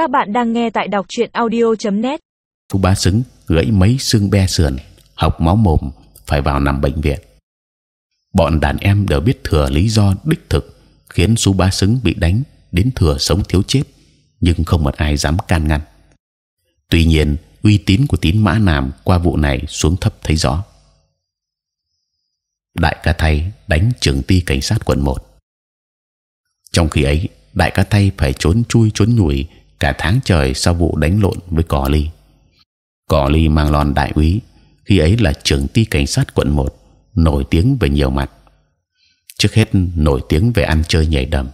Các bạn đang nghe tại đọc truyện audio.net. Chú ba xứng gãy mấy xương be sườn, học máu mồm, phải vào nằm bệnh viện. Bọn đàn em đều biết thừa lý do đích thực khiến chú ba xứng bị đánh đến thừa sống thiếu chết, nhưng không một ai dám can ngăn. Tuy nhiên, uy tín của tín mã nàm qua vụ này xuống thấp thấy rõ. Đại ca thay đánh trưởng ty cảnh sát quận 1 Trong khi ấy, đại ca thay phải trốn chui trốn nhủi cả tháng trời sau vụ đánh lộn với cò ly. cò ly mang lon đại úy khi ấy là trưởng ty cảnh sát quận 1 nổi tiếng về nhiều mặt. Trước hết nổi tiếng về ăn chơi nhảy đầm.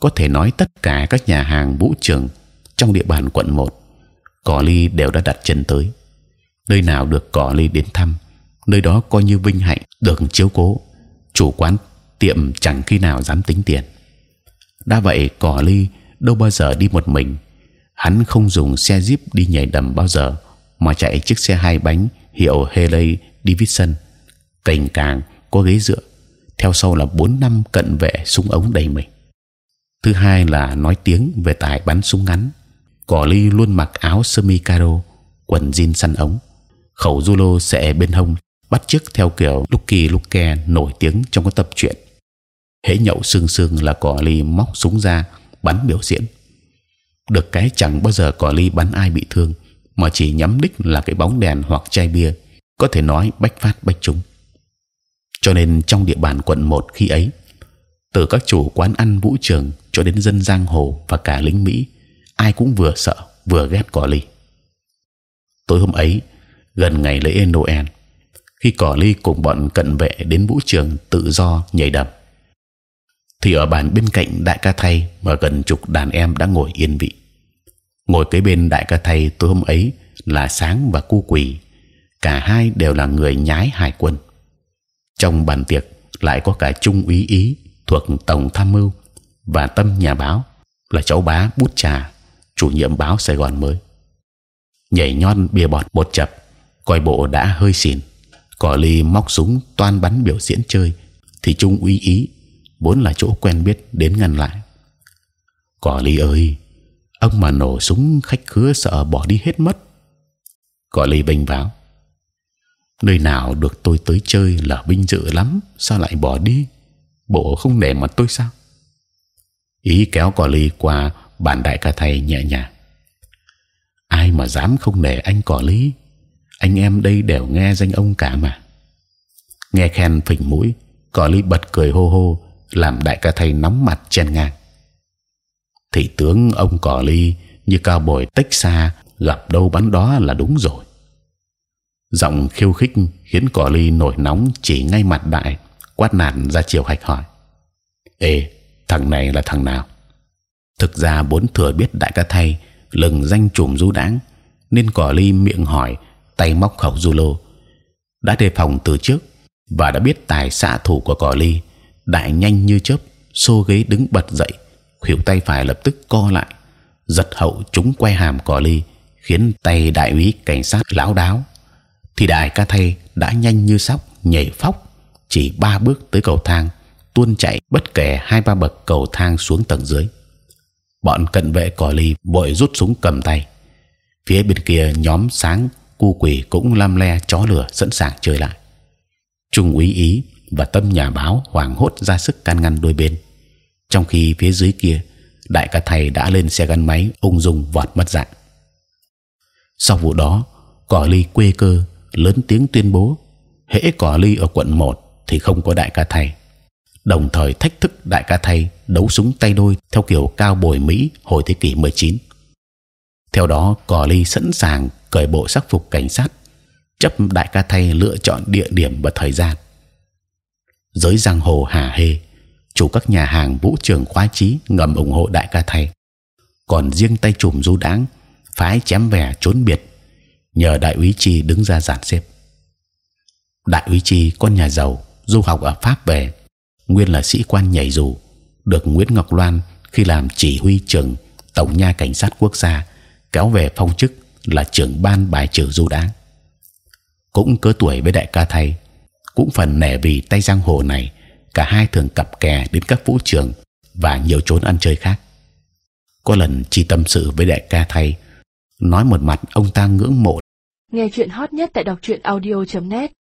Có thể nói tất cả các nhà hàng vũ trường trong địa bàn quận 1 cò ly đều đã đặt chân tới. Nơi nào được cò ly đến thăm, nơi đó coi như vinh hạnh được chiếu cố. Chủ quán tiệm chẳng khi nào dám tính tiền. đã vậy cò ly đâu bao giờ đi một mình. Hắn không dùng xe jeep đi nhảy đầm bao giờ, mà chạy chiếc xe hai bánh hiệu Harley Davidson, cành càng có ghế dựa. Theo sau là bốn năm cận vệ súng ống đầy mình. Thứ hai là nói tiếng về tài bắn súng ngắn. Cỏ ly luôn mặc áo sơ mi caro, quần jean săn ống, khẩu Zulu sẽ bên hông, bắt chước theo kiểu Lucky Luke nổi tiếng trong các tập truyện. hễ nhậu sương sương là cỏ ly móc súng ra bắn biểu diễn. Được cái chẳng bao giờ cò ly bắn ai bị thương, mà chỉ nhắm đích là cái bóng đèn hoặc chai bia, có thể nói bách phát bách trúng. Cho nên trong địa bàn quận 1 khi ấy, từ các chủ quán ăn vũ trường cho đến dân giang hồ và cả lính Mỹ, ai cũng vừa sợ vừa ghét cỏ ly. Tối hôm ấy, gần ngày lễ Noel, khi cỏ ly cùng bọn cận vệ đến vũ trường tự do nhảy đầm, thì ở bàn bên cạnh đại ca thay mà gần chục đàn em đã ngồi yên vị. Ngồi kế bên đại ca thay tối hôm ấy là sáng và cu quỳ, cả hai đều là người nhái hải quân. Trong bàn tiệc lại có cả trung úy ý thuộc tổng tham mưu và tâm nhà báo là cháu bá bút trà chủ nhiệm báo Sài Gòn mới nhảy nhon bia bọt bột chập coi bộ đã hơi xỉn cỏ ly móc súng toan bắn biểu diễn chơi thì trung úy ý vốn là chỗ quen biết đến ngăn lại. Cỏ ly ơi, ông mà nổ súng khách khứa sợ bỏ đi hết mất. Cỏ ly bình báo, nơi nào được tôi tới chơi là vinh dự lắm, sao lại bỏ đi? Bộ không để mặt tôi sao? Ý kéo cỏ ly qua bàn đại ca thầy nhẹ nhàng. Ai mà dám không để anh cỏ ly anh em đây đều nghe danh ông cả mà. Nghe khen phình mũi cỏ ly bật cười hô hô làm đại ca thầy nóng mặt chen ngang. Thị tướng ông cò ly như cao bồi tách xa, gặp đâu bắn đó là đúng rồi. Giọng khiêu khích khiến cò ly nổi nóng chỉ ngay mặt đại, quát nạt ra chiều hạch hỏi. Ê, thằng này là thằng nào? Thực ra bốn thừa biết đại ca thầy lừng danh trùm du đãng nên cò ly miệng hỏi, tay móc khẩu du lô. Đã đề phòng từ trước và đã biết tài xạ thủ của cò ly đại nhanh như chớp, xô ghế đứng bật dậy. Khuỷu tay phải lập tức co lại. Giật hậu chúng quay hàm cò ly, khiến tay đại úy cảnh sát láo đáo. Thì đại ca thay đã nhanh như sóc, nhảy phóc, chỉ ba bước tới cầu thang, tuôn chạy bất kể hai ba bậc cầu thang xuống tầng dưới. Bọn cận vệ cò ly vội rút súng cầm tay. Phía bên kia nhóm sáng, cu quỷ cũng lam le chó lửa sẵn sàng chơi lại. Trung úy ý và tâm nhà báo hoảng hốt ra sức can ngăn đôi bên trong khi phía dưới kia đại ca thầy đã lên xe gắn máy ung dung vọt mất dạng sau vụ đó cỏ ly quê cơ lớn tiếng tuyên bố hễ cỏ ly ở quận 1 thì không có đại ca thầy đồng thời thách thức đại ca thầy đấu súng tay đôi theo kiểu cao bồi Mỹ hồi thế kỷ 19. Theo đó, cỏ ly sẵn sàng cởi bộ sắc phục cảnh sát, chấp đại ca thầy lựa chọn địa điểm và thời gian. Giới giang hồ hà hê, chủ các nhà hàng vũ trường khoái chí ngầm ủng hộ đại ca thầy. Còn riêng tay chùm du đáng phái chém vẻ trốn biệt, nhờ đại úy chi đứng ra dàn xếp. Đại úy chi con nhà giàu du học ở pháp về nguyên là sĩ quan nhảy dù được Nguyễn Ngọc Loan khi làm chỉ huy trưởng tổng nha cảnh sát quốc gia kéo về phong chức là trưởng ban bài trừ du đáng cũng cỡ tuổi với đại ca thầy cũng phần nể vì tay giang hồ này, cả hai thường cặp kè đến các vũ trường và nhiều chốn ăn chơi khác. Có lần chi tâm sự với đại ca thay, nói một mặt ông ta ngưỡng mộ. Nghe chuyện hot nhất tại đọc truyện audio .net.